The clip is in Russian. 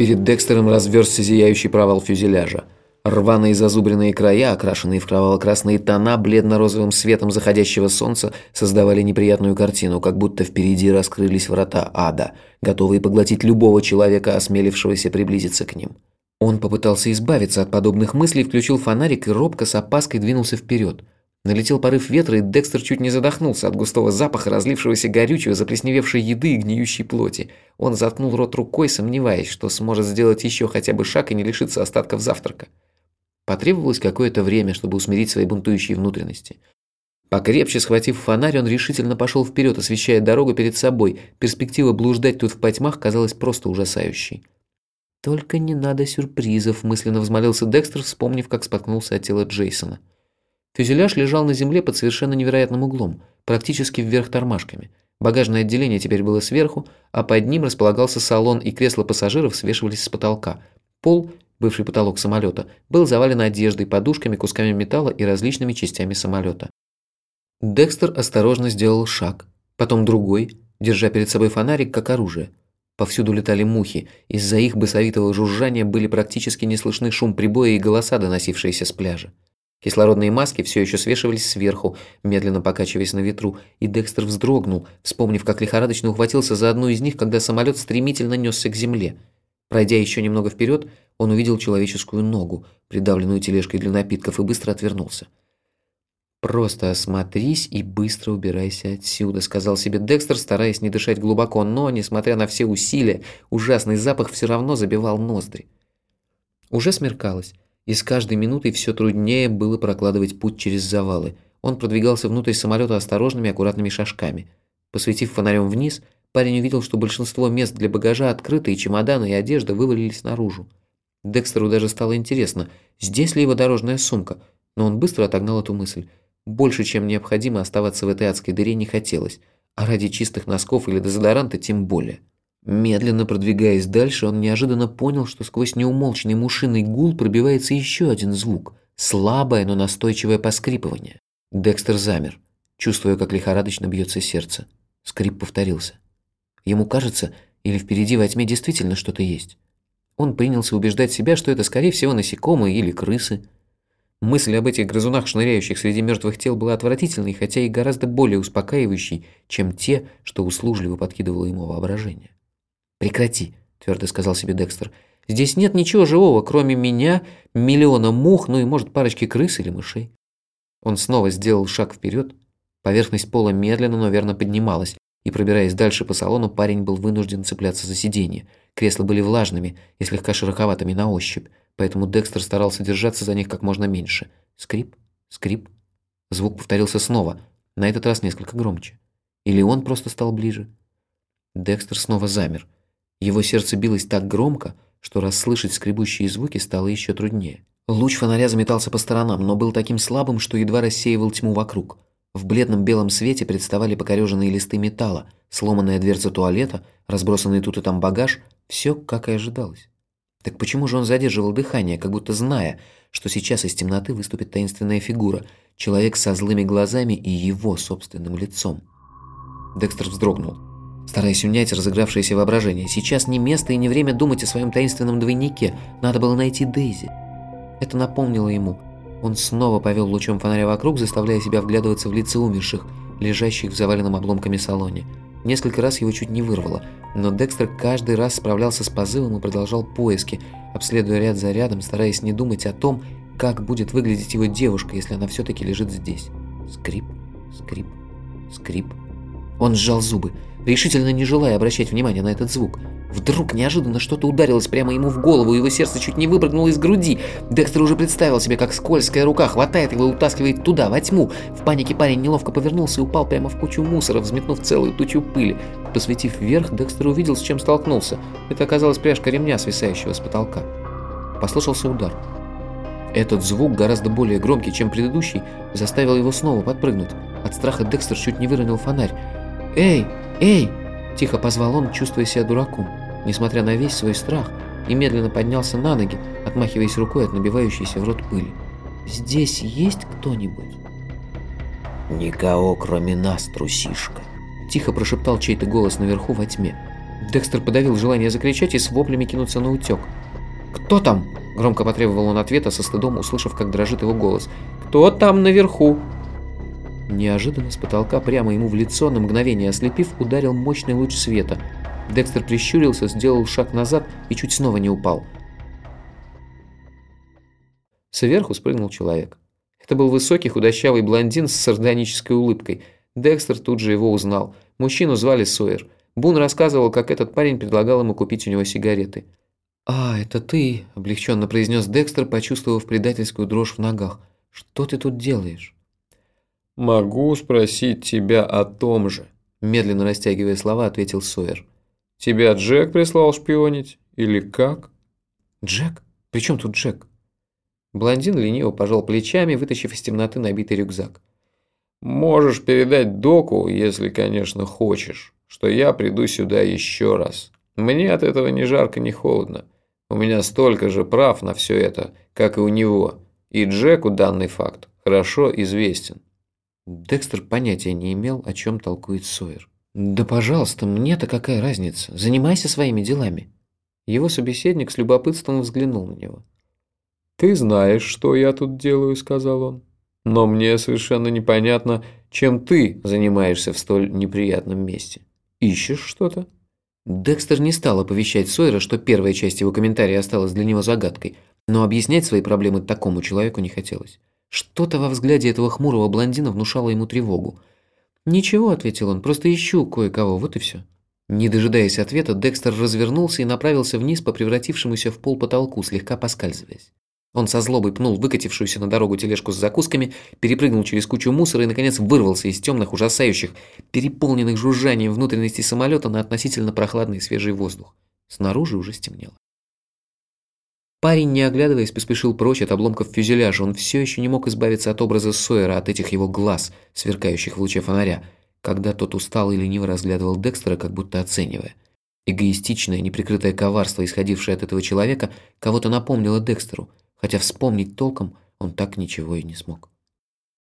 Перед Декстером разверзся зияющий провал фюзеляжа. Рваные зазубренные края, окрашенные в кроваво-красные тона, бледно-розовым светом заходящего солнца, создавали неприятную картину, как будто впереди раскрылись врата ада, готовые поглотить любого человека, осмелившегося приблизиться к ним. Он попытался избавиться от подобных мыслей, включил фонарик и робко с опаской двинулся вперед. Налетел порыв ветра, и Декстер чуть не задохнулся от густого запаха разлившегося горючего, заплесневевшей еды и гниющей плоти. Он заткнул рот рукой, сомневаясь, что сможет сделать еще хотя бы шаг и не лишиться остатков завтрака. Потребовалось какое-то время, чтобы усмирить свои бунтующие внутренности. Покрепче схватив фонарь, он решительно пошел вперед, освещая дорогу перед собой. Перспектива блуждать тут в потьмах казалась просто ужасающей. «Только не надо сюрпризов», – мысленно взмолился Декстер, вспомнив, как споткнулся от тела Джейсона. Фюзеляж лежал на земле под совершенно невероятным углом, практически вверх тормашками. Багажное отделение теперь было сверху, а под ним располагался салон, и кресла пассажиров свешивались с потолка. Пол, бывший потолок самолета, был завален одеждой, подушками, кусками металла и различными частями самолета. Декстер осторожно сделал шаг, потом другой, держа перед собой фонарик как оружие. Повсюду летали мухи, из-за их басовитого жужжания были практически не слышны шум прибоя и голоса, доносившиеся с пляжа. Кислородные маски все еще свешивались сверху, медленно покачиваясь на ветру, и Декстер вздрогнул, вспомнив, как лихорадочно ухватился за одну из них, когда самолет стремительно несся к земле. Пройдя еще немного вперед, он увидел человеческую ногу, придавленную тележкой для напитков, и быстро отвернулся. «Просто осмотрись и быстро убирайся отсюда», — сказал себе Декстер, стараясь не дышать глубоко, но, несмотря на все усилия, ужасный запах все равно забивал ноздри. Уже смеркалось и с каждой минутой все труднее было прокладывать путь через завалы. Он продвигался внутрь самолета осторожными, аккуратными шажками. Посветив фонарем вниз, парень увидел, что большинство мест для багажа открыты, и чемоданы и одежда вывалились наружу. Декстеру даже стало интересно, здесь ли его дорожная сумка, но он быстро отогнал эту мысль. Больше, чем необходимо, оставаться в этой адской дыре не хотелось, а ради чистых носков или дезодоранта тем более. Медленно продвигаясь дальше, он неожиданно понял, что сквозь неумолчный мушиный гул пробивается еще один звук – слабое, но настойчивое поскрипывание. Декстер замер, чувствуя, как лихорадочно бьется сердце. Скрип повторился. Ему кажется, или впереди во тьме действительно что-то есть. Он принялся убеждать себя, что это, скорее всего, насекомые или крысы. Мысль об этих грызунах, шныряющих среди мертвых тел, была отвратительной, хотя и гораздо более успокаивающей, чем те, что услужливо подкидывало ему воображение. «Прекрати», – твердо сказал себе Декстер. «Здесь нет ничего живого, кроме меня, миллиона мух, ну и, может, парочки крыс или мышей». Он снова сделал шаг вперед. Поверхность пола медленно, но верно поднималась, и, пробираясь дальше по салону, парень был вынужден цепляться за сиденье. Кресла были влажными и слегка шероховатыми на ощупь, поэтому Декстер старался держаться за них как можно меньше. Скрип, скрип. Звук повторился снова, на этот раз несколько громче. Или он просто стал ближе. Декстер снова замер – его сердце билось так громко, что расслышать скребущие звуки стало еще труднее. Луч фонаря заметался по сторонам, но был таким слабым, что едва рассеивал тьму вокруг. В бледном белом свете представали покореженные листы металла, сломанная дверца туалета, разбросанный тут и там багаж, все как и ожидалось. Так почему же он задерживал дыхание, как будто зная, что сейчас из темноты выступит таинственная фигура, человек со злыми глазами и его собственным лицом? Декстер вздрогнул стараясь унять разыгравшееся воображение. Сейчас не место и не время думать о своем таинственном двойнике. Надо было найти Дейзи. Это напомнило ему. Он снова повел лучом фонаря вокруг, заставляя себя вглядываться в лица умерших, лежащих в заваленном обломками салоне. Несколько раз его чуть не вырвало, но Декстер каждый раз справлялся с позывом и продолжал поиски, обследуя ряд за рядом, стараясь не думать о том, как будет выглядеть его девушка, если она все-таки лежит здесь. Скрип, скрип, скрип. Он сжал зубы решительно не желая обращать внимания на этот звук. Вдруг неожиданно что-то ударилось прямо ему в голову, и его сердце чуть не выпрыгнуло из груди. Декстер уже представил себе, как скользкая рука хватает его и утаскивает туда, во тьму. В панике парень неловко повернулся и упал прямо в кучу мусора, взметнув целую тучу пыли. Посветив вверх, Декстер увидел, с чем столкнулся. Это оказалась пряжка ремня, свисающего с потолка. Послышался удар. Этот звук, гораздо более громкий, чем предыдущий, заставил его снова подпрыгнуть. От страха Декстер чуть не выронил фонарь. «Эй, «Эй!» – тихо позвал он, чувствуя себя дураком, несмотря на весь свой страх, и медленно поднялся на ноги, отмахиваясь рукой от набивающейся в рот пыли. «Здесь есть кто-нибудь?» «Никого, кроме нас, трусишка», – тихо прошептал чей-то голос наверху во тьме. Декстер подавил желание закричать и с воплями кинуться на утек. «Кто там?» – громко потребовал он ответа со стыдом, услышав, как дрожит его голос. «Кто там наверху?» Неожиданно с потолка прямо ему в лицо, на мгновение ослепив, ударил мощный луч света. Декстер прищурился, сделал шаг назад и чуть снова не упал. Сверху спрыгнул человек. Это был высокий худощавый блондин с сардонической улыбкой. Декстер тут же его узнал. Мужчину звали Сойер. Бун рассказывал, как этот парень предлагал ему купить у него сигареты. «А, это ты», – облегченно произнес Декстер, почувствовав предательскую дрожь в ногах. «Что ты тут делаешь?» «Могу спросить тебя о том же», – медленно растягивая слова, ответил Сойер. «Тебя Джек прислал шпионить? Или как?» «Джек? При чем тут Джек?» Блондин лениво пожал плечами, вытащив из темноты набитый рюкзак. «Можешь передать доку, если, конечно, хочешь, что я приду сюда еще раз. Мне от этого ни жарко, ни холодно. У меня столько же прав на все это, как и у него, и Джеку данный факт хорошо известен». Декстер понятия не имел, о чем толкует Сойер. «Да пожалуйста, мне-то какая разница? Занимайся своими делами». Его собеседник с любопытством взглянул на него. «Ты знаешь, что я тут делаю», — сказал он. «Но мне совершенно непонятно, чем ты занимаешься в столь неприятном месте. Ищешь что-то?» Декстер не стал оповещать Сойера, что первая часть его комментария осталась для него загадкой, но объяснять свои проблемы такому человеку не хотелось. Что-то во взгляде этого хмурого блондина внушало ему тревогу. «Ничего», — ответил он, — «просто ищу кое-кого, вот и все». Не дожидаясь ответа, Декстер развернулся и направился вниз по превратившемуся в пол потолку, слегка поскальзываясь. Он со злобой пнул выкатившуюся на дорогу тележку с закусками, перепрыгнул через кучу мусора и, наконец, вырвался из темных, ужасающих, переполненных жужжанием внутренностей самолета на относительно прохладный свежий воздух. Снаружи уже стемнело. Парень, не оглядываясь, поспешил прочь от обломков фюзеляжа. Он все еще не мог избавиться от образа Сойера, от этих его глаз, сверкающих в луче фонаря, когда тот устал и лениво разглядывал Декстера, как будто оценивая. Эгоистичное, неприкрытое коварство, исходившее от этого человека, кого-то напомнило Декстеру – хотя вспомнить толком он так ничего и не смог.